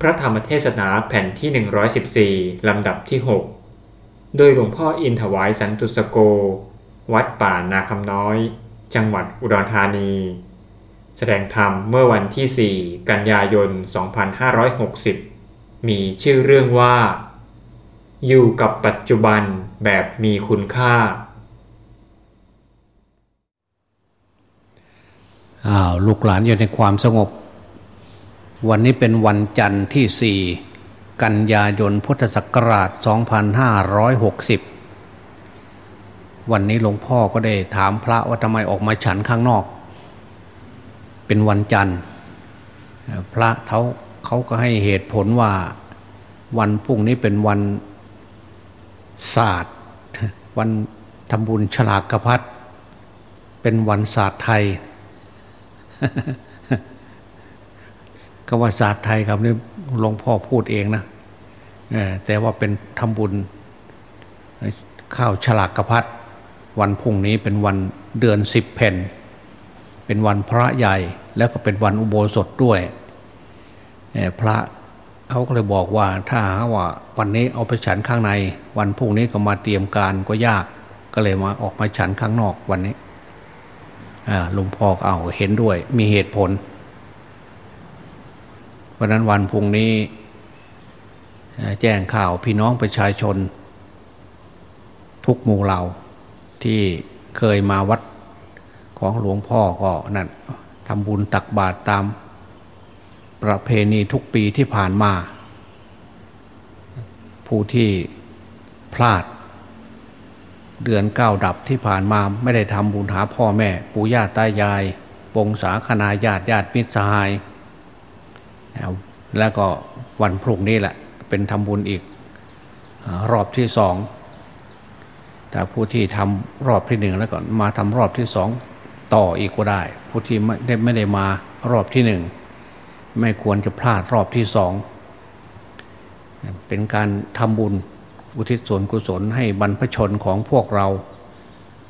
พระธรรมเทศนาแผ่นที่ 114 ลำดับที่ 6 โดยหลวงพ่ออินถวายสันตุสโก วัดป่านาคำน้อย จังหวัดอุดรธานี แสดงธรรมเมื่อวันที่ 4 กันยายน 2560 มีชื่อเรื่องว่า อยู่กับปัจจุบันแบบมีคุณค่าอ้าวลูกหลานอยู่ในความสงบ วันนี้เป็นวันจันทร์ที่สี่กันยายนพุทธศักราช 2560 วันนี้หลวงพ่อก็ได้ถามพระว่าทำไมออกมาฉันข้างนอก เป็นวันจันทร์ พระเขาเขาก็ให้เหตุผลว่าวันพรุ่งนี้เป็นวันศาสตร์ วันทำบุญฉลากกระพัดเป็นวันศาสตร์ไทย คำว่าศาสตร์ไทยครับนี่หลวงพ่อพูดเองนะแต่ว่าเป็นทำบุญข้าวฉลากกระพัดวันพุ่งนี้เป็นวันเดือนสิบเพนเป็นวันพระใหญ่แล้วก็เป็นวันอุโบสถด้วยพระเขาก็เลยบอกว่าถ้าว่าวันนี้เอาไปฉันข้างใน วันพุ่งนี้ก็มาเตรียมการก็ยากก็เลยมาออกมาฉันข้างนอกวันนี้หลวงพ่อเอาเห็นด้วยมีเหตุผล เพราะนั้นวันพุ่งนี้แจ้งข่าวพี่น้องประชาชน ทุกหมู่เหล่าที่เคยมาวัดของหลวงพ่อก็นั่นทำบุญตักบาตรตามประเพณีทุกปีที่ผ่านมา ผู้ที่พลาด เดือนเก้าดับที่ผ่านมาไม่ได้ทำบุญหาพ่อแม่ ปู่ย่าตายาย ปงสาคณาญาติญาติมิตรสหาย แล้วก็วันพรุ่งนี้แหละ เป็นทำบุญอีกรอบที่สองแต่ผู้ที่ทำรอบที่หนึ่งแล้วก็มาทำรอบที่สองต่ออีกก็ได้ ผู้ที่ไม่ได้ไม่ได้มารอบที่หนึ่งไม่ควรจะพลาดรอบที่สองเป็นการทำบุญอุทิศส่วนกุศลให้บรรพชนของพวกเรา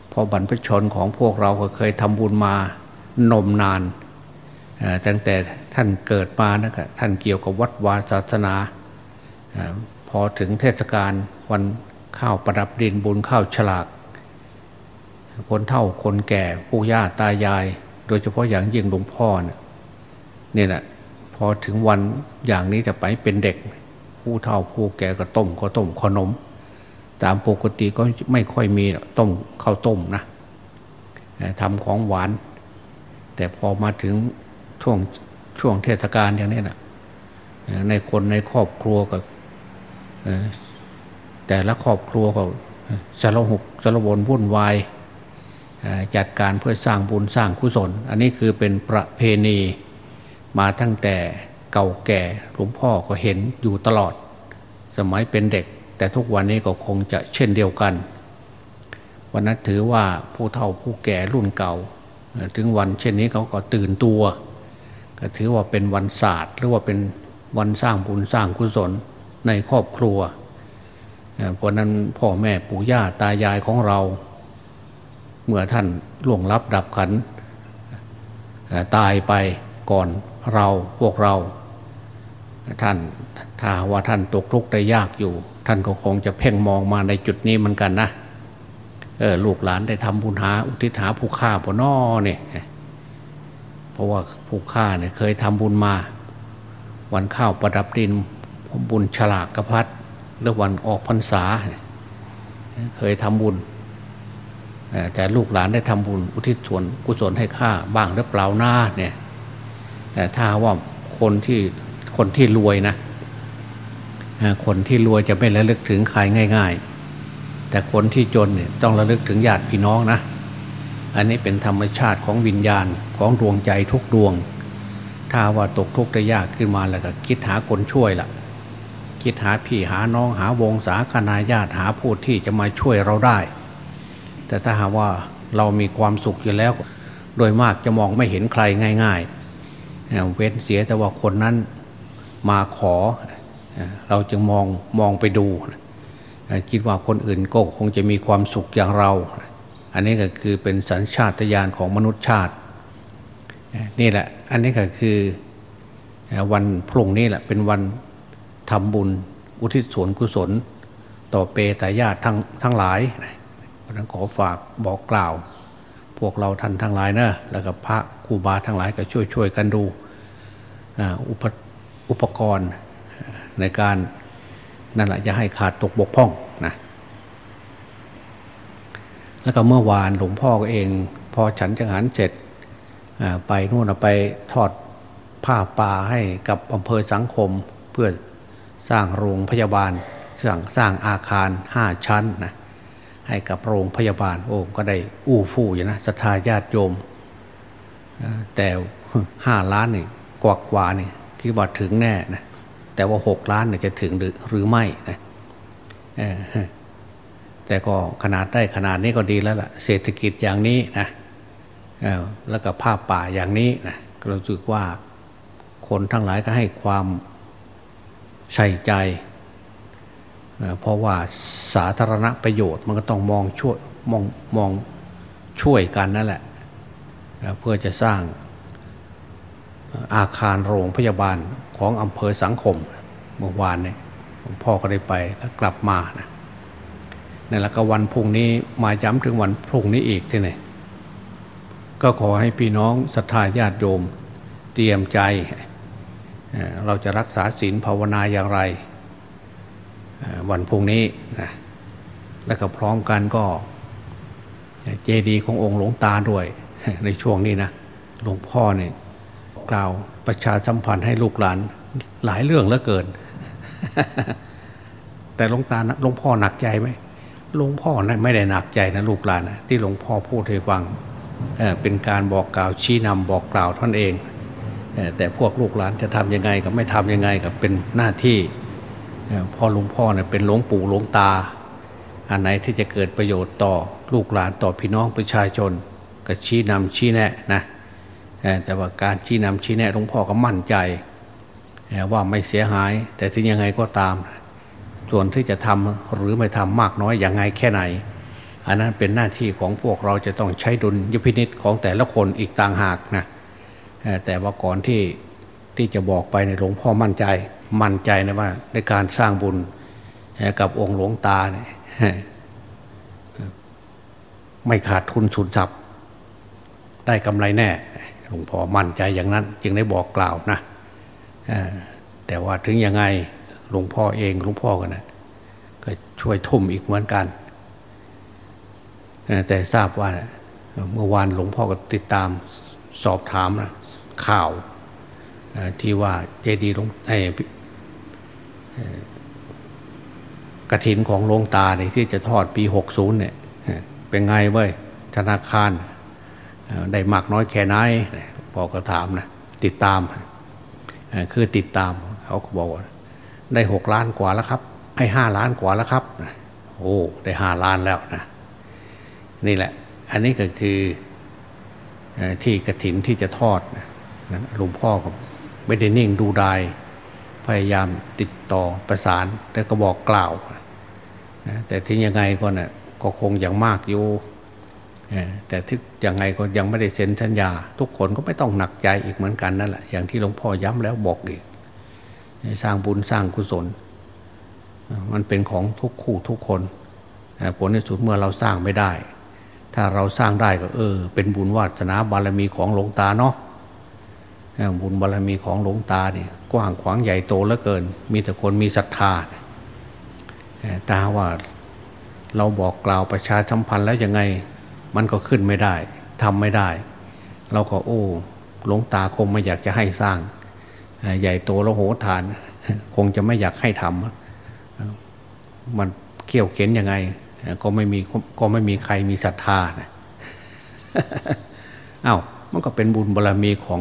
เพราะบรรพชนของพวกเราก็เคยทำบุญมานมนานตั้งแต่ ท่านเกิดมานะท่านเกี่ยวกับวัดวาศาสนาพอถึงเทศกาลวันข้าวประดับดินบุญข้าวฉลาก คนเฒ่าคนแก่ปู่ย่าตายาย โดยเฉพาะอย่างยิ่งหลวงพ่อเนี่ยแหละพอถึงวันอย่างนี้จะไปเป็นเด็ก ผู้เฒ่าผู้แก่ก็ต้มก็ต้มขนม ตามปกติก็ไม่ค่อยมีต้มข้าวต้มนะทำของหวาน แต่พอมาถึงช่วง ช่วงเทศกาลอย่างนี้นะในคนในครอบครัวกับแต่ละครอบครัวก็สารหกสารวนวุ่นวายจัดการเพื่อสร้างบุญสร้างกุศล อันนี้คือเป็นประเพณีมาตั้งแต่เก่าแก่หลวงพ่อก็เห็นอยู่ตลอด สมัยเป็นเด็ก แต่ทุกวันนี้ก็คงจะเช่นเดียวกัน วันนั้นถือว่าผู้เฒ่าผู้แก่รุ่นเก่า ถึงวันเช่นนี้เขาก็ตื่นตัว ก็ถือว่าเป็นวันศาสตร์ หรือว่าเป็นวันสร้างบุญสร้างกุศลในครอบครัวเพราะนั้นพ่อแม่ปู่ย่าตายายของเรา เมื่อท่านล่วงลับดับขันตายไปก่อนเราพวกเรา ท่านถ้าว่าท่านตกทุกข์ได้ยากอยู่ ท่านก็คงจะเพ่งมองมาในจุดนี้เหมือนกันนะเออลูกหลานได้ทำบุญหาอุทิศหาผู้ฆ่าปนอเนี่ย เพราะว่าผู้ฆ่าเนี่ยเคยทำบุญมา วันข้าวประดับดินบุญฉลากกระพัดหรือวันออกพรรษา เคยทำบุญ แต่ลูกหลานได้ทำบุญอุทิศส่วนกุศลให้ข้าบ้างหรือเปล่าหน้าเนี่ยแต่ถ้าว่าคนที่คนที่รวยนะคนที่รวยจะไม่ระลึกถึงใครง่าย ๆ แต่คนที่จนเนี่ยต้องระลึกถึงญาติพี่น้องนะ อันนี้เป็นธรรมชาติของวิญญาณของดวงใจทุกดวง ถ้าว่าตกทุกข์ได้ยากขึ้นมาแล้วก็คิดหาคนช่วยละ่ะ คิดหาพี่หาน้องหาวงศาคณาญาติหาผู้ที่จะมาช่วยเราได้ แต่ถ้าหาว่าเรามีความสุขอยู่แล้ว โดยมากจะมองไม่เห็นใครง่าย ๆ เว้นเสียแต่ว่าคนนั้นมาขอ เราจึงมองมองไปดู คิดว่าคนอื่นก็คงจะมีความสุขอย่างเรา อันนี้ก็คือเป็นสัญชาตญาณของมนุษย์ชาติ นี่แหละ อันนี้ก็คือวันพรุ่งนี้แหละเป็นวันทำบุญอุทิศส่วนกุศล ต่อเปตายาตทั้งทั้งหลายเพราะนั้นขอฝากบอกกล่าว พวกเราท่านทั้งหลายนะแล้วก็พระครูบาทั้งหลายก็ช่วยช่วยกันดูอุปอุปกรณ์ในการนั่นแหละจะให้ขาดตกบกพร่องนะ แล้วก็เมื่อวานหลวงพ่อเอง พอฉันจังหันเสร็จไปนู่นไปทอดผ้าป่าให้กับอำเภอสังคมเพื่อสร้างโรงพยาบาลสร้างสร้างอาคารห้าชั้นนะให้กับโรงพยาบาลโอ้ก็ได้อู้ฟู่อยู่นะศรัทธาญาติโยม แต่ห้าล้านนี่กว่ากว่านี่คิดว่าถึงแน่นะแต่ว่าหกล้านเนี่ยจะถึงหรือหรือไม่นะ แต่ก็ขนาดได้ขนาดนี้ก็ดีแล้วล่ะ เศรษฐกิจอย่างนี้นะแล้วก็ภาพป่าอย่างนี้นะก็รู้สึกว่าคนทั้งหลายก็ให้ความใส่ใจ เพราะว่าสาธารณประโยชน์มันก็ต้องมองช่วยมองมองช่วยกันนั่นแหละเพื่อจะสร้างอาคารโรงพยาบาลของอำเภอสังคมเมื่อวานเนี่ยพ่อก็ได้ไปแล้วกลับมานะ นี่แล้วก็วันพุ่งนี้มาย้ำถึงวันพุ่งนี้อีกที่ไหนก็ขอให้พี่น้องศรัทธาญาติโยม เตรียมใจ เราจะรักษาศีลภาวนาอย่างไร วันพุ่งนี้นะแล้วก็พร้อมกันก็ เจดีขององค์หลวงตาด้วย ในช่วงนี้นะหลวงพ่อเนี่ยกล่าวประชาสัมพันธ์ให้ลูกหลานหลายเรื่องเหลือเกิน แต่หลวงตาหลวงพ่อหนักใจไหม หลวงพ่อนะไม่ได้หนักใจนะลูกหลานนะที่หลวงพ่อพูดให้ฟังเเป็นการบอกกล่าวชี้นำบอกกล่าวท่านเองแต่พวกลูกหลานจะทํำยังไงกับไม่ทํำยังไงกับเป็นหน้าที่พ่อหลวงพ่อเนี่ยเป็นหลวงปู่หลวงตา อันไหนที่จะเกิดประโยชน์ต่อลูกหลานต่อพี่น้องประชาชน ก็ชี้นำชี้แนะนะแต่ว่าการชี้นำชี้แนะหลวงพ่อก็มั่นใจว่าไม่เสียหาย แต่ถึงยังไงก็ตาม ส่วนที่จะทำหรือไม่ทำมากน้อยอย่างไงแค่ไหน อันนั้นเป็นหน้าที่ของพวกเราจะต้องใช้ดุลยพินิษของแต่ละคนอีกต่างหากนะแต่ว่าก่อนที่ที่จะบอกไปในหลวงพ่อมั่นใจ มั่นใจนะว่าในการสร้างบุญกับองค์หลวงตาเนี่ยไม่ขาดทุนสุนทรัพย์ ได้กำไรแน่หลวงพ่อมั่นใจอย่างนั้น จึงได้บอกกล่าวนะแต่ว่าถึงยังไง หลวงพ่อเองหลวงพ่อกันนะก็ช่วยทุ่มอีกเหมือนกัน แต่ทราบว่าเมื่อวานหลวงพ่อก็ติดตามสอบถามนะข่าวที่ว่าเจดีย์หลวงไอ้กระถินของหลวงตาเนี่ยที่จะทอดปีหกศูนย์เนี่ย เป็นไงเว้ยธนาคารได้มากน้อยแค่ไหนพอก็ถามนะติดตาม คือติดตามเขาก็บอก ได้หกล้านกว่าแล้วครับให้ห้าล้านกว่าแล้วครับโอ้ได้ห้าล้านแล้วนะนี่แหละ อันนี้ก็คือที่กระถินที่จะทอดหลวงพ่อก็ไม่ได้นิ่งดูดายพยายามติดต่อประสานแต่ก็บอกกล่าวแต่ที่ยังไงก็นะ่ะก็คงอย่างมากอยู่แต่ที่ยังไงก็ยังไม่ได้เซ็นสัญญา ทุกคนก็ไม่ต้องหนักใจอีกเหมือนกันนั่นแหละอย่างที่หลวงพ่อย้ำแล้วบอกอีก สร้างบุญสร้างกุศล มันเป็นของทุกคู่ทุกคน ผลในสุดเมื่อเราสร้างไม่ได้ ถ้าเราสร้างได้ก็เออ เป็นบุญวาสนาบารมีของหลวงตาเนาะบุญบารมีของหลวงตาเนี่ยกว้างขวางใหญ่โตเหลือเกิน มีแต่คนมีศรัทธาแต่ว่าเราบอกกล่าวประชาสัมพันธ์แล้วยังไง มันก็ขึ้นไม่ได้ทำไม่ได้ เราก็โอ้หลวงตาคงไม่อยากจะให้สร้าง ใหญ่โตแล้วโหฐาน คงจะไม่อยากให้ทำมันเขี่ยวเข็นยังไง ก็ไม่มีก็ไม่มีใครมีศรัทธานะอา้าวมันก็เป็นบุญบารรมีของ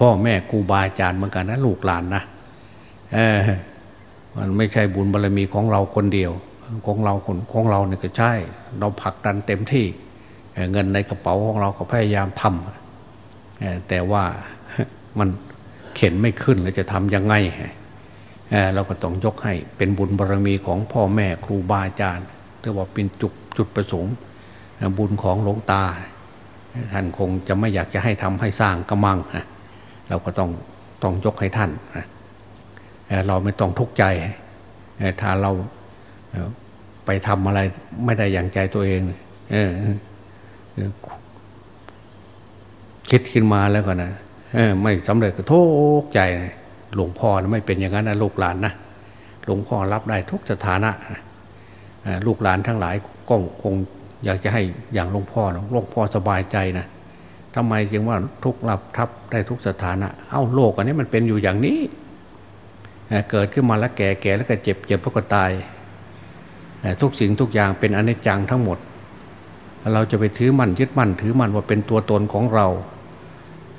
พ่อแม่ครูบาอาจารย์เหมือนกันนะลูกหลานนะมันไม่ใช่บุญบารรมีของเราคนเดียว ของเราคนของเราเนี่ยก็ใช่ เราผลักดันเต็มที่เงินในกระเป๋าของเราก็พยายามทำแต่ว่ามัน เข็นไม่ขึ้นเราจะทำยังไงเราก็ต้องยกให้เป็นบุญบารรมีของพ่อแม่ครูบาอาจารย์หรือว่าเป็นจุดจุดประสงค์บุญของหลวงตา ท่านคงจะไม่อยากจะให้ทำให้สร้างกระมังเราก็ต้องต้องยกให้ท่านนะเราไม่ต้องทุกข์ใจถ้าเราไปทำอะไรไม่ได้อย่างใจตัวเองคิดขึ้นมาแล้วก็นะ ไม่สำเร็จก็ทุกข์ใจหลวงพ่อไม่เป็นอย่างนั้นนะลูกหลานนะหลวงพ่อรับได้ทุกสถานะลูกหลานทั้งหลายก็คงอยากจะให้อย่างหลวงพ่อหลวงพ่อสบายใจนะทำไมจึงว่าทุกรับทับได้ทุกสถานะ เอ้าโลกอันนี้มันเป็นอยู่อย่างนี้ เกิดขึ้นมาแล้วแก่แก่แล้วก็เจ็บเจ็บแล้วก็ตาย ทุกสิ่งทุกอย่างเป็นอนิจจังทั้งหมด เราจะไปถือมั่นยึดมั่นถือมั่นว่าเป็นตัวตนของเรา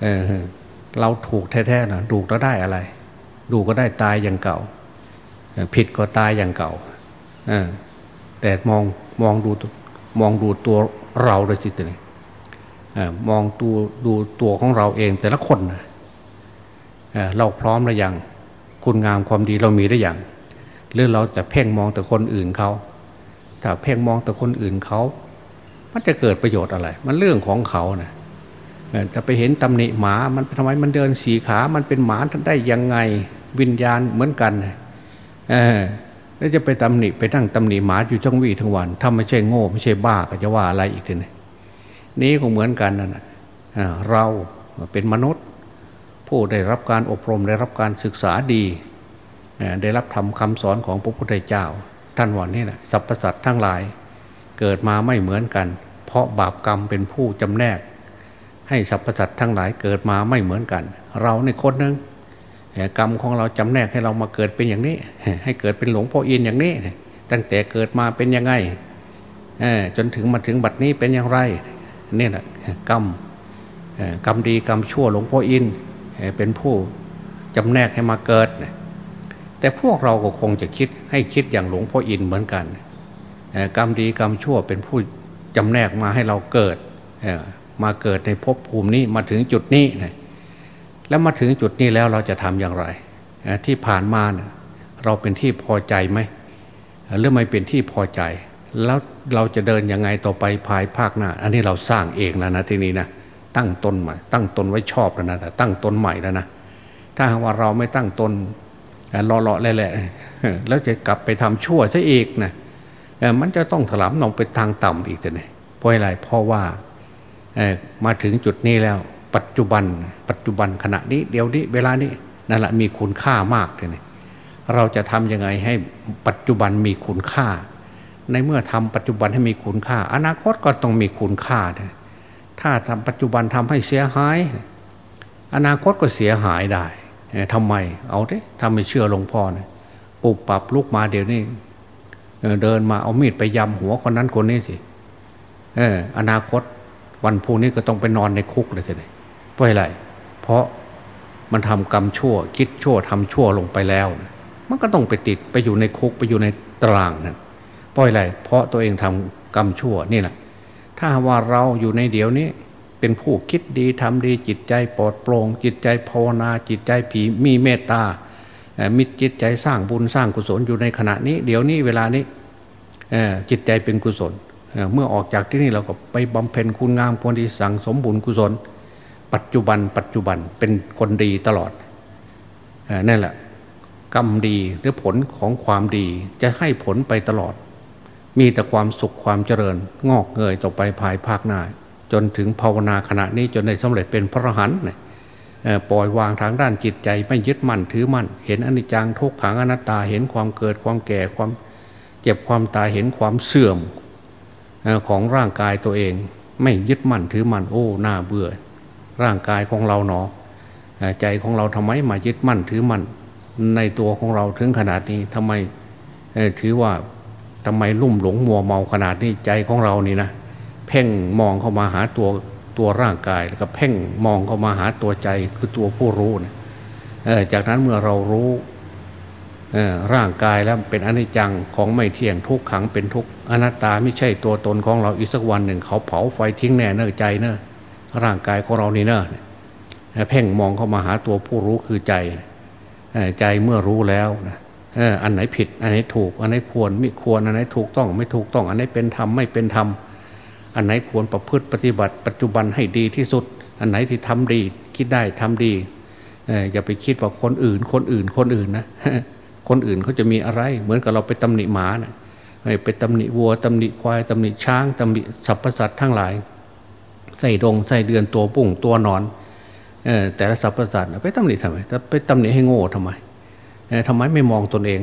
เเราถูกแท้ๆนะดูก็ได้อะไรดูก็ได้ตายอย่างเก่า ผิดก็ตายอย่างเก่าแต่มองมองดูมองดูตัวเราเลยจิตเลยมองดูดูตัวของเราเองแต่ละคนเราพร้อมหรือยังคุณงามความดีเรามีได้อย่างหรือเราแต่เพ่งมองแต่คนอื่นเขาถ้าเพ่งมองแต่คนอื่นเขา มันจะเกิดประโยชน์อะไร มันเรื่องของเขานะ แต่ไปเห็นตำหนิหมา มันทำไมมันเดินสีขา มันเป็นหมาท่านได้ยังไงวิญญาณเหมือนกันเออแล้วจะไปตำหนิไปนั่งตำหนิหมาอยู่ทั้งวี่ทั้งวัน ถ้าไม่ใช่โง่ไม่ใช่บ้าก็จะว่าอะไรอีกทีนี้นี้ก็เหมือนกันนั่นเราเป็นมนุษย์ ผู้ได้รับการอบรมได้รับการศึกษาดี ได้รับทำคำสอนของพระพุทธเจ้า ท่านวันนี้นะสรรพสัตว์ทั้งหลาย เกิดมาไม่เหมือนกัน เพราะบาปกรรมเป็นผู้จำแนก ให้สรรพสัตว์ทั้งหลายเกิดมาไม่เหมือนกัน เราในคนหนึ่งกรรมของเราจำแนกให้เรามาเกิดเป็นอย่างนี้ ให้เกิดเป็นหลวงพ่ออินอย่างนี้ ตั้งแต่เกิดมาเป็นยังไงจนถึงมาถึงบัดนี้เป็นอย่างไรนี่แหละกรรมกรรมดีกรรมชั่วหลวงพ่ออินเป็นผู้จำแนกให้มาเกิด แต่พวกเราก็คงจะคิดให้คิดอย่างหลวงพ่ออินเหมือนกันกรรมดีกรรมชั่วเป็นผู้จำแนกมาให้เราเกิด มาเกิดในภพภูมินี้มาถึงจุดนี้แล้วมาถึงจุดนี้แล้วเราจะทำอย่างไรที่ผ่านมาเราเป็นที่พอใจไหมหรือไม่เป็นที่พอใจ แล้วเราจะเดินยังไงต่อไปภายภาคหน้า อันนี้เราสร้างเองแล้วนะที่นี้นะตั้งตนใหม่ตั้งตนไว้ชอบแล้วนะตั้งตนใหม่แล้วนะถ้าว่าเราไม่ตั้งตนรอๆแหละแล้วจะกลับไปทำชั่วซะอีกนะมันจะต้องถลำลงไปทางต่ำอีกแต่เนี่ยเพราะอะไรเพราะว่า มาถึงจุดนี้แล้ว ปัจจุบัน ปัจจุบันขณะนี้ เดี๋ยวนี้เวลานี้นั่นแหละมีคุณค่ามากเลยเราจะทํำยังไงให้ปัจจุบันมีคุณค่า ในเมื่อทำปัจจุบันให้มีคุณค่า อนาคตก็ต้องมีคุณค่าถ้าทำปัจจุบันทำให้เสียหาย อนาคตก็เสียหายได้ทำไม เอาดิทำไม่เชื่อหลวงพ่อนี่ยปุบปรับลุกมาเดี๋ยวนี้เดินมาเอามีดไปยำหัวคนนั้นคนนี้สิเอออนาคต วันพูนี้ก็ต้องไปนอนในคุกเลยทีนี้เพราะอะไร เพราะมันทำกรรมชั่ว คิดชั่วทำชั่วลงไปแล้วนะมันก็ต้องไปติดไปอยู่ในคุกไปอยู่ในตารางนั่นเพราะอะไร เพราะตัวเองทำกรรมชั่วนี่แหละถ้าว่าเราอยู่ในเดี๋ยวนี้ เป็นผู้คิดดีทำดีจิตใจปลอดโปร่งจิตใจภาวนาจิตใจผีมีเมตตามิจิตใจสร้างบุญสร้างกุศลอยู่ในขณะนี้ เดี๋ยวนี้เวลานี้จิตใจเป็นกุศล เมื่อออกจากที่นี่เราก็ไปบำเพ็ญคุณงามความดีสั่งสมบุญกุศล ปัจจุบัน ปัจจุบันเป็นคนดีตลอดนั่นแหละกรรมดีหรือผลของความดีจะให้ผลไปตลอด มีแต่ความสุขความเจริญ งอกเงยต่อไปภายภาคหน้า จนถึงภาวนาขณะนี้จนได้สำเร็จเป็นพระหันปล่อยวางทางด้านจิตใจไม่ยึดมั่นถือมั่น เห็นอนิจจังทุกขังอนัตตาเห็นความเกิดความแก่ความ เจ็บความตายเห็นความเสื่อม ของร่างกายตัวเอง ไม่ยึดมั่นถือมั่นโอ้หน้าเบื่อ ร่างกายของเราหนอใจของเราทำไมมายึดมั่นถือมั่นในตัวของเราถึงขนาดนี้ทำไมถือว่าทำไมลุ่มหลงมัวเมาขนาดนี้ใจของเรานี่นะเพ่งมองเข้ามาหาตัวตัวร่างกายแล้วก็เพ่งมองเข้ามาหาตัวใจคือตัวผู้รู้นะจากนั้นเมื่อเรารู้ ร่างกายแล้วเป็นอนิจจังของไม่เที่ยงทุกขังเป็นทุกอนัตตาไม่ใช่ตัวตนของเราอีกสักวันหนึ่ง เขาเผาไฟทิ้งแน่เนอใจเนอร่างกายของเรานี่เนอเพ่งมองเข้ามาหาตัวผู้รู้คือใจใจเมื่อรู้แล้วนะอันไหนผิด อันไหนถูก อันไหนควรไม่ควร อันไหนถูกต้องไม่ถูกต้อง อันไหนเป็นธรรมไม่เป็นธรรม อันไหนควรประพฤติปฏิบัติ ปัจจุบันให้ดีที่สุด อันไหนที่ทำดี คิดได้ทำดีอย่าไปคิดว่าคนอื่น คนอื่นคนอื่นนะ คนอื่นเขาจะมีอะไร เหมือนกับเราไปตำหนิหมานะไปตำหนิวัวตำหนิควายตำหนิช้างตำหนิสรรพสัตว์ทั้งหลายใส่ดงใส่เดือนตัวปุ่งตัวนอนแต่ละสรรพสัตว์ไปตำหนิทำไมไปตำหนิให้โง่ทำไมทำไมไม่มองตนเอง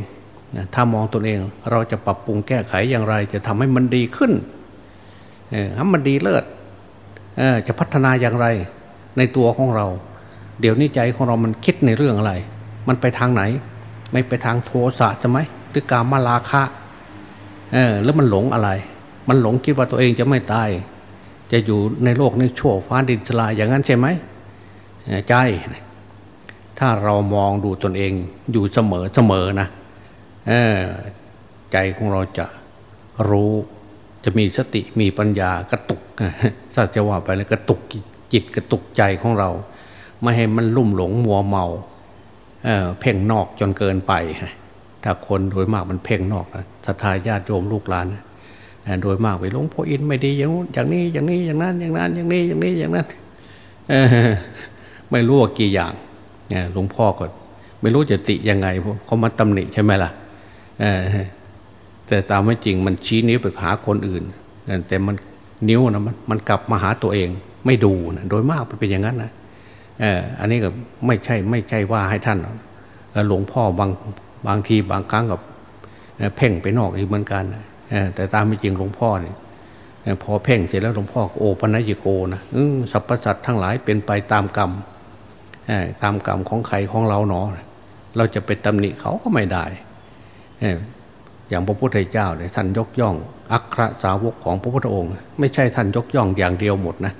ถ้ามองตนเองเราจะปรับปรุงแก้ไขอย่างไร จะทำให้มันดีขึ้นให้มันดีเลิศจะพัฒนาอย่างไรในตัวของเรา เดี๋ยวนี้ใจของเรามันคิดในเรื่องอะไร มันไปทางไหน ไม่ไปทางโทสะจะไหมหรือการมาลาคะเออแล้วมันหลงอะไร มันหลงคิดว่าตัวเองจะไม่ตาย จะอยู่ในโลกนี้ชั่วฟ้าดินสลายอย่างนั้นใช่ไหมใจ ถ้าเรามองดูตนเองอยู่เสมอเสมอนะใจของเราจะรู้จะมีสติมีปัญญากระตุกสัจว่าไปเลยกระตุกจิตกระตุกใจของเรา ไม่ให้มันลุ่มหลงมัวเมา เเพ่งนอกจนเกินไปถ้าคนโดยมากมันเพ่งนอกนะศรัทธาญาติโยมลูกหลานโดยมากไปหลวงพ่ออินไม่ดีอย่างนู้นอย่างนี้อย่างนี้อย่างนั้นอย่างนั้นอย่างนี้อย่างนี้อย่างนั้นไม่รู้ว่ากี่อย่างหลวงพ่อก็ไม่รู้จะติยังไงเขามาตำหนิใช่ไหมล่ะแต่ตามไม่จริงมันชี้นิ้วไปหาคนอื่นแต่มันนิ้วนะมันมันกลับมาหาตัวเอง ไม่ดูนะโดยมากมันเป็นอย่างนั้นนะ อันนี้ก็ไม่ใช่ไม่ใช่ว่าให้ท่านหลวงพ่อบางบางทีบางครั้งกับเพ่งไปนอกอีกเหมือนกันแต่ตามไม่จริงหลวงพ่อเนี่ยพอเพ่งเสร็จแล้วหลวงพ่อโอปัญญโกนะสรรพสัตว์ทั้งหลายเป็นไปตามกรรมตามกรรมของใครของเราเนาะเราจะไปตำหนิเขาก็ไม่ได้อย่างพระพุทธเจ้าเนี่ยท่านยกย่อง อัครสาวกของพระพุทธองค์ ไม่ใช่ท่านยกย่องอย่างเดียวหมดนะ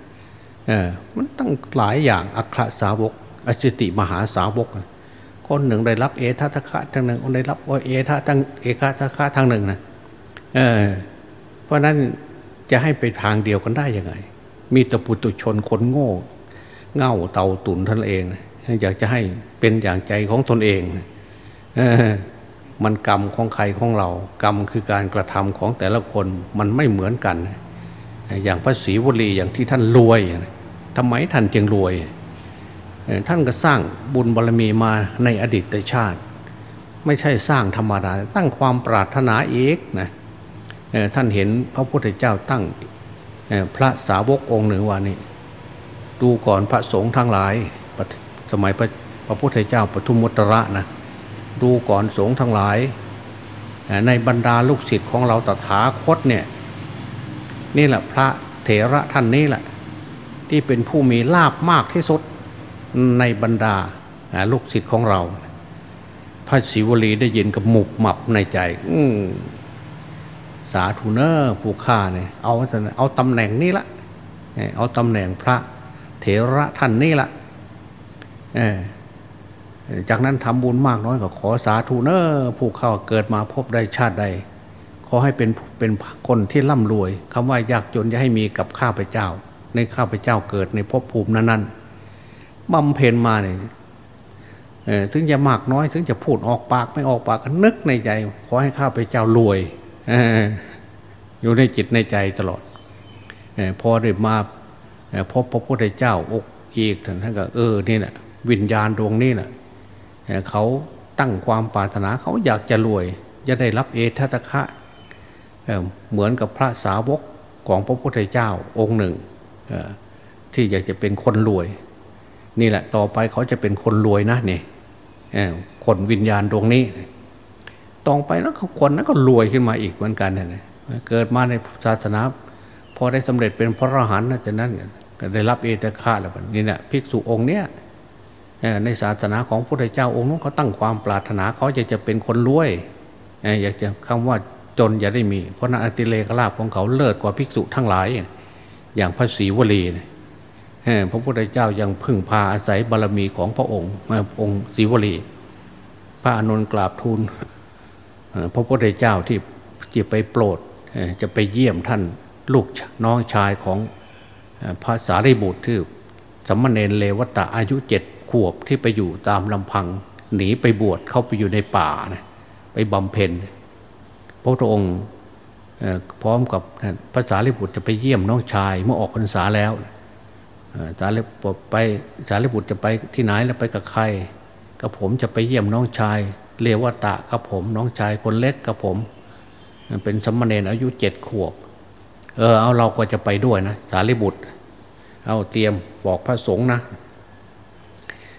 มันตั้งหลายอย่างอัครสาวก อจิติมหาสาวก คนหนึ่งได้รับเอทัตคะทางหนึ่งคนได้รับเอทัทั้งเอกทัคะทางหนึ่งนะเออเพราะนั้นจะให้ไปทางเดียวกันได้ยังไง มีตปุตุชนคนโง่ เง่าเต่าตุนท่านเองอยากจะให้เป็นอย่างใจของตนเองเออมันกรรมของใครของเรา กรรมคือการกระทำของแต่ละคนมันไม่เหมือนกัน อย่างพระศรีวลีอย่างที่ท่านรวยทำไมท่านจึงรวย ท่านก็สร้างบุญบารรมีมาในอดีตชาติ ไม่ใช่สร้างธรรมดาตั้งความปรารถนาเอกนะท่านเห็นพระพุทธเจ้าตั้งพระสาวกองค์หนึ่งวันนี้ ดูก่อนพระสงฆ์ทั้งหลายสมัยพระพุทธเจ้าปทุมมตระนะดูก่อนสงฆ์ทั้งหลาย ในบรรดาลูกศิษย์ของเราตถาคตเนี่ย นี่แหละพระเถระท่านนี้แหละ ที่เป็นผู้มีลาบมากที่สุดในบรรดาลูกศิษย์ของเรา พระศิวลีได้ยินกับหมุกหมับในใจ อืสาธุเนอร์ผู้ฆ่าเนี่ยเอาเอาตำแหน่งนี้ละเอาตำแหน่งพระเถระท่านนี้ละจากนั้นทำบุญมากน้อยก็ขอสาธุเนอร์ผู้เข้าเกิดมาพบได้ชาติใด อให้เป็นเป็นคนที่ร่ำรวยคำว่ายากจนจะให้มีกับข้าพเจ้า ในข้าพเจ้าเกิดในภพภูมินั้นๆบำเพ็ญมาเนี่ยถึงจะมากน้อยถึงจะพูดออกปากไม่ออกปากก็นึกในใจ ขอให้ข้าพเจ้ารวยอยู่ในจิตในใจตลอดพอได้มาพบพระพุทธเจ้าอกอีกท่านก็เออนี่แหละวิญญาณดวงนี้แหละเขาตั้งความปรารถนาเขาอยากจะรวยจะได้รับเอทัตคะ เหมือนกับพระสาวกของพระพุทธเจ้าองค์หนึ่งที่อยากจะเป็นคนรวย นี่แหละต่อไปเขาจะเป็นคนรวยนะนี่คนวิญญาณดวงนี้ต่อไปแล้วคนนั้นก็รวยขึ้นมาอีกเหมือนกันเนี่ยเกิดมาในศาสนาพอได้สำเร็จเป็นพระอรหันต์จากนั้นก็ได้รับเอตคาแล้วนี่แหละภิกษุองค์เนี้ยในศาสนาของพระพุทธเจ้าองค์นู้นเขาตั้งความปรารถนาเขาจะจะเป็นคนรวยอยากจะคำว่า จนอย่าได้มี เพราะนั้นอติเลกลาภของเขาเลิศกว่าภิกษุทั้งหลาย อย่างพระศรีวลีพระพุทธเจ้ายังพึ่งพาอาศัยบารรมีของพระองค์องค์ศรีวลีพระอนุนกราบทูลพระพุทธเจ้าที่จะไปโปรดจะไปเยี่ยมท่านลูกน้องชายของพระสารีบุตรที่สมณเณรเลวตะอายุเจ็ดขวบที่ไปอยู่ตามลำพัง หนีไปบวชเข้าไปอยู่ในป่านะไปบำเพ็ญ พระองค์พร้อมกับภาษาลิบุตรจะไปเยี่ยมน้องชายเมื่อออกพรรษาแล้วสารีบุตรไปสารีบุตรจะไปที่ไหนแล้วไปกับใครกับผมจะไปเยี่ยมน้องชายเรวตะกับผม น้องชายคนเล็กกับผม เป็นสมณเณรอายุเจ็ดขวบ เออเอาเราก็จะไปด้วยนะสารีบุตร เอาเตรียมบอกพระสงฆ์นะ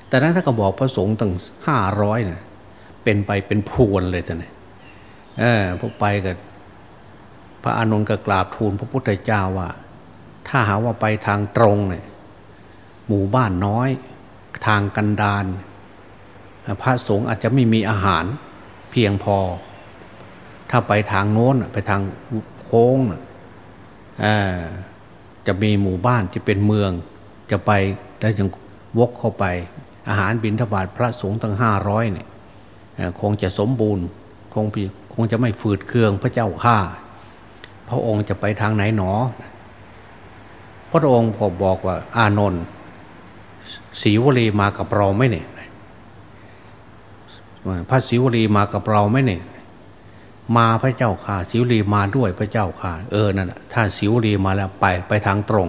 แต่นั้นถ้าก็บอกพระสงฆ์ตั้งห้าร้อยเนี่ยเป็นไปเป็นพวนเลยแต่เนี่ย เออพอไปกับพระอานนท์ก็กราบทูลพระพุทธเจ้าว่า ถ้าหาว่าไปทางตรงเนี่ยหมู่บ้านน้อย ทางกันดานพระสงฆ์อาจจะไม่มีอาหารเพียงพอ ถ้าไปทางโน้นไปทางโค้งจะมีหมู่บ้านที่เป็นเมือง จะไปแล้วยังวกเข้าไป อาหารบิณฑบาตพระสงฆ์ตั้งห้าร้อยเนี่ยคงจะสมบูรณ์คง คงจะไม่ฝืดเคืองพระเจ้าข้าพระองค์จะไปทางไหนหนอ พระองค์พอบอกว่า อานนท์ศรีวลีมากับเราไหมเนี่ยพระศิวลีมากับเราไหมเนี่ยมาพระเจ้าค่ะศิวลีมาด้วยพระเจ้าค่ะ เออนั่นถ้าศิวลีมาแล้วไปไปทางตรง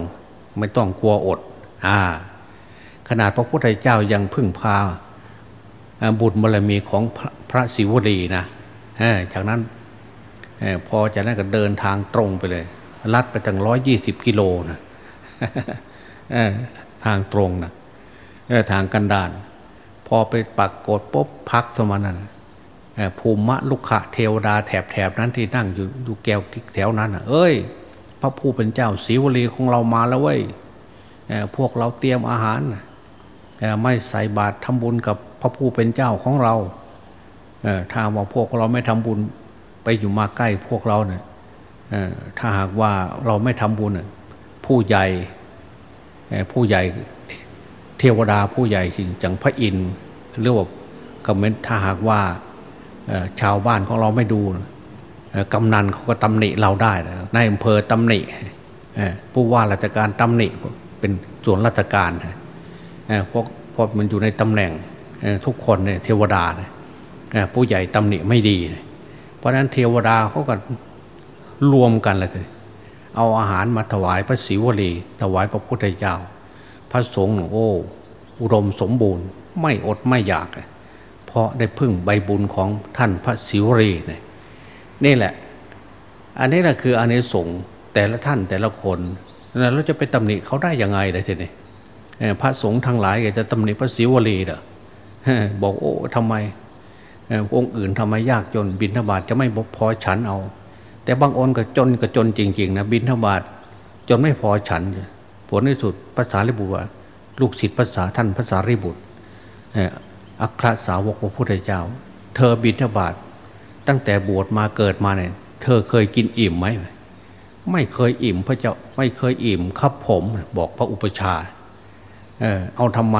ไม่ต้องกลัวอด อ่า ขนาดพระพุทธเจ้ายังพึ่งพาบุตรบารมีของพระพระศิวลีนะ จากนั้นพอจากนั้นก็เดินทางตรงไปเลย ลัดไปตั้งร้อยยี่สิบกิโลนะทางตรงนะทางกันดาน พอไปปักกดปุ๊บพักสมานั้นภูมิมะลุกขะเทวดาแถบแถบนั้นที่นั่งอยู่ดูแก้วแถวนั้นเอ้ย พระผู้เป็นเจ้าศรีวลีของเรามาแล้วเว้ยพวกเราเตรียมอาหารไม่ใส่บาตรทำบุญกับพระผู้เป็นเจ้าของเรา ถ้าว่าพวกเราไม่ทำบุญไปอยู่มาใกล้พวกเราเนี่ยถ้าหากว่าเราไม่ทำบุญผู้ใหญ่ผู้ใหญ่เทวดาผู้ใหญ่อย่างพระอินทร์หรือว่าคอมเมนต์ถ้าหากว่าชาวบ้านของเราไม่ดูกำนันเขาก็ตำหนิเราได้นายอำเภอตำหนิผู้ว่าราชการตำหนิเป็นส่วนราชการเพราะเพราะมันอยู่ในตำแหน่งทุกคนเนี่ยเทวดาเนี่ย ผู้ใหญ่ตำหนิไม่ดี เพราะฉะนั้นเทวดาเขาก็รวมกันเลย เอาอาหารมาถวายพระศิวลี ถวายพระพุทธเจ้า พระสงฆ์โอ้อุดมสมบูรณ์ ไม่อดไม่อยาก เพราะได้พึ่งใบบุญของท่านพระศิวรีนี่นี่แหละ อันนี้แหละคืออันนี้สงแต่ละท่านแต่ละคนเราจะไปตำหนิเขาได้ยังไงเลยทีนี้พระสงฆ์ทั้งหลายจะตำหนิพระศิวลีเด้อบอกโอ้ทำไม องค์อื่นทำไมยากจนบินทบาทจะไม่พอฉันเอา แต่บางองค์ก็จนก็จนจริง ๆ นะบินทบาทจนไม่พอฉัน ผลในสุดภาษาลิบุตรลูกศิษย์ภาษาท่านภาษาริบุตรอัครสาวกพระพุทธเจ้า เธอบิณฑบาตตั้งแต่บวชมาเกิดมาเนี่ย เธอเคยกินอิ่มไหมไม่เคยอิ่มพระเจ้าไม่เคยอิ่มครับผมบอกพระอุปชาเออเอาทำไม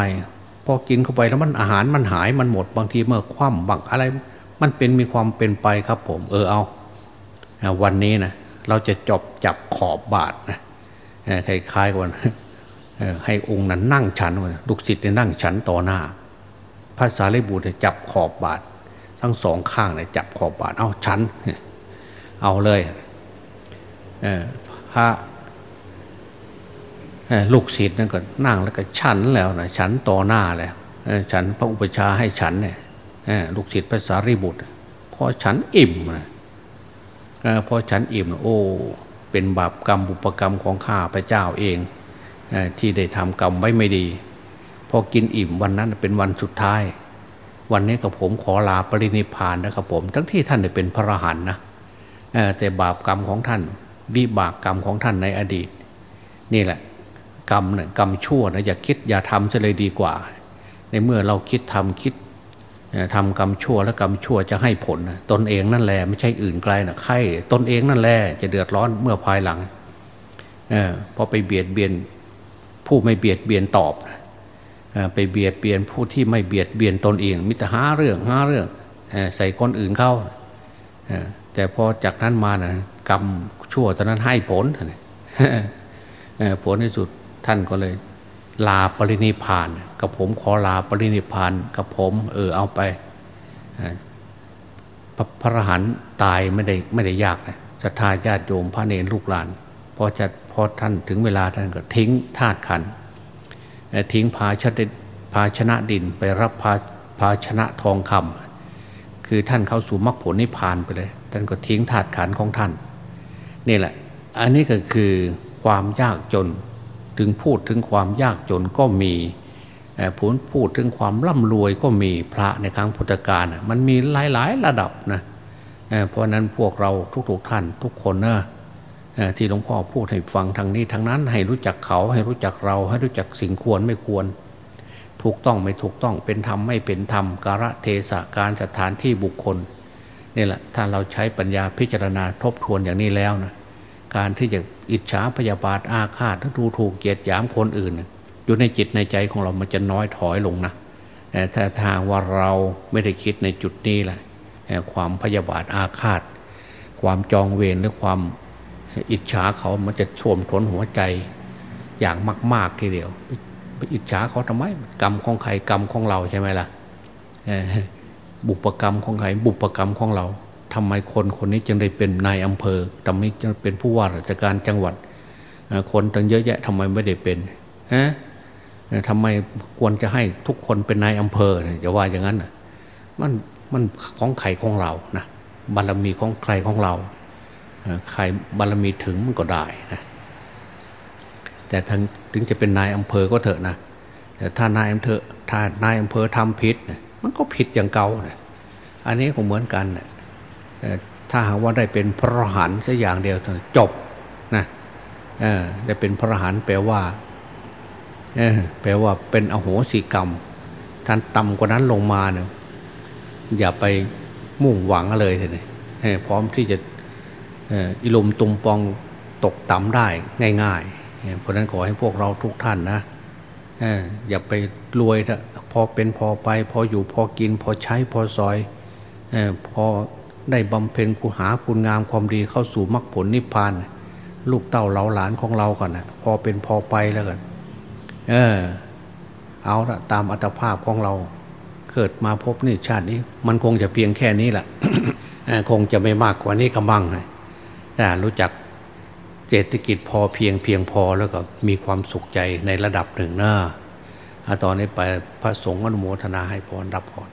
พอกินเข้าไปแล้วมันอาหารมันหายมันหมดบางทีเมื่อคว่ำบังอะไร มันเป็นมีความเป็นไปครับ ผม เออเอาวันนี้นะเราจะจบจับขอบบาทนะคล้ายๆกันให้องค์นั้นนั่งฉันลูกศิษย์เนี่ยนั่งฉันต่อหน้าพระสารีบุตรจับขอบบาท ทั้งสองข้างเนี่ยจับขอบบาท เอาฉัน เอาเลยพระ ลูกศิษย์นั่นก็นั่งแล้วก็ฉันแล้วนะฉันต่อหน้าแล้วฉันพระอุปชาให้ฉันเนี่ยลูกศิษย์พระสารีบุตรพอฉันอิ่มนะพอฉันอิ่มโอ้เป็นบาปกรรมบุปกรรมของข้าพระเจ้าเองที่ได้ทำกรรมไว้ไม่ดี พอกินอิ่มวันนั้นเป็นวันสุดท้าย วันนี้กับผมขอลาปรินิพานนะครับผมทั้งที่ท่านเป็นพระรหันนะแต่บาปกรรมของท่าน วิบากกรรมของท่านในอดีต นี่แหละ กรรมเนี่ยกรรมชั่วนะอย่าคิดอย่าทำจะเลยดีกว่า ในเมื่อเราคิดทำคิดทำกรรมชั่วและกรรมชั่วจะให้ผลตนเองนั่นแหละไม่ใช่อื่นไกลนะใครตนเองนั่นแหละจะเดือดร้อนเมื่อภายหลังอพอไปเบียดเบียนผู้ไม่เบียดเบียนตอบไปเบียดเบียนผู้ที่ไม่เบียดเบียนตนเองมิตรหาเรื่องหาเรื่องใส่คนอื่นเข้าแต่พอจากนั้นมานะกรรมชั่วตอนนั้นให้ผลผลที่สุด ท่านก็เลย ลาปรินิพานกับผมขอลาปรินิพานกับผม เออเอาไปพระพระหันตายไม่ได้ไม่ได้ยากนะศรัทธาญาติโยมพระเนรลูกหลานพอจะพอท่านถึงเวลาท่านก็ทิ้งธาตุขันทิ้งภาชนะภาชนะดินไปรับภาภาชนะทองคำคือท่านเข้าสู่มรรคผลนิพพานไปเลย ท่านก็ทิ้งถาดขันของท่าน นี่แหละ อันนี้ก็คือความยากจน ถึงพูดถึงความยากจนก็มีผลพูดถึงความร่ำรวยก็มีพระในครั้งพุทธกาลมันมีหลายๆระดับนะเพราะนั้นพวกเราทุกๆท่านทุกคนนะที่หลวงพ่อพูดให้ฟังทางนี้ทางนั้น ให้รู้จักเขาให้รู้จักเราให้รู้จักสิ่งควรไม่ควร ถูกต้องไม่ถูกต้องเป็นธรรมไม่เป็นธรรมการะเทศะการสถานที่บุคคลนี่แหละถ้าเราใช้ปัญญาพิจารณาทบทวนอย่างนี้แล้วนะการที่จะ อิจฉาพยาบาทอาฆาตดูถูกเกียดหยามคนอื่น อยู่ในจิตในใจของเรามันจะน้อยถอยลงนะแต่ถ้าทางว่าเราไม่ได้คิดในจุดนี้แหละความพยาบาทอาฆาต ความจองเวรหรือความอิจฉาเขามันจะท่วมท้นหัวใจอย่างมาก ๆทีเดียวไปอิจฉาเขาทำไมกรรมของใครกรรมของเราใช่ไหมล่ะบุปกรรมของใครบุปกรรมของเรา ทำไมคนคนนี้จึงได้เป็นนายอำเภอทำไมจึงเป็นผู้ว่าราชการจังหวัด คนตั้งเยอะแยะทำไมไม่ได้เป็นฮะทำไมควรจะให้ทุกคนเป็นนายอำเภอจะว่าอย่างนั้นมันมันของใครของเรานะบารมีของใครของเราใครบารมีถึงมันก็ได้นะแต่ถึงจะเป็นนายอำเภอก็เถอะนะแต่ถ้านายอำเภอถ้านายอำเภอทำผิด มันก็ผิดอย่างเก่านะอันนี้ก็เหมือนกันนะ ถ้าหากว่าได้เป็นพระหันสักอย่างเดียวจบนะได้เป็นพระหันแปลว่าแปลว่าเป็นอโหสิกรรม ท่านต่ำกว่านั้นลงมาเนี่ยอย่าไปมุ่งหวังเลยเลยพร้อมที่จะอิลมตุมปองตกต่ำได้ง่ายๆ เพราะนั้นขอให้พวกเราทุกท่านนะอย่าไปรวยนะพอเป็นพอไป พออยู่พอกิน พอใช้พอซอยพอ ได้บำเพ็ญกุหาคุณงามความดีเข้าสู่มรรคผลนิพพาน ลูกเต้าเหลาหลานของเราก่อนนะพอเป็นพอไปแล้วกันเออ เอาละตามอัตภาพของเรา เกิดมาพบนี่ชาตินี้ มันคงจะเพียงแค่นี้แหละคงจะไม่มากกว่านี้กำบังเลยแต่รู้จักเศรษฐกิจพอเพียงเพียงพอแล้วก็มีความสุขใจในระดับหนึ่งนะตอนนี้ไปพระสงฆ์อนุโมทนาให้พรรับพร